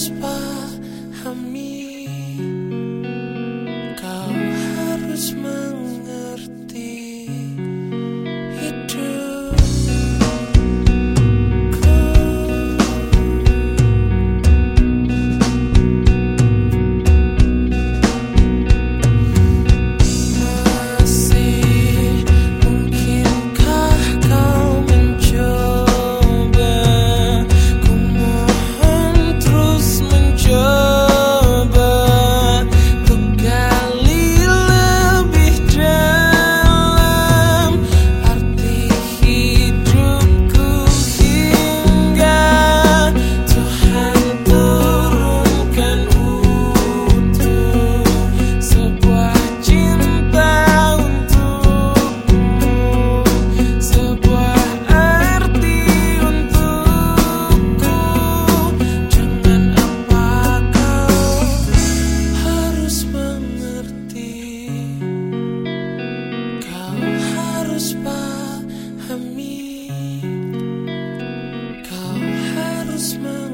spot. smile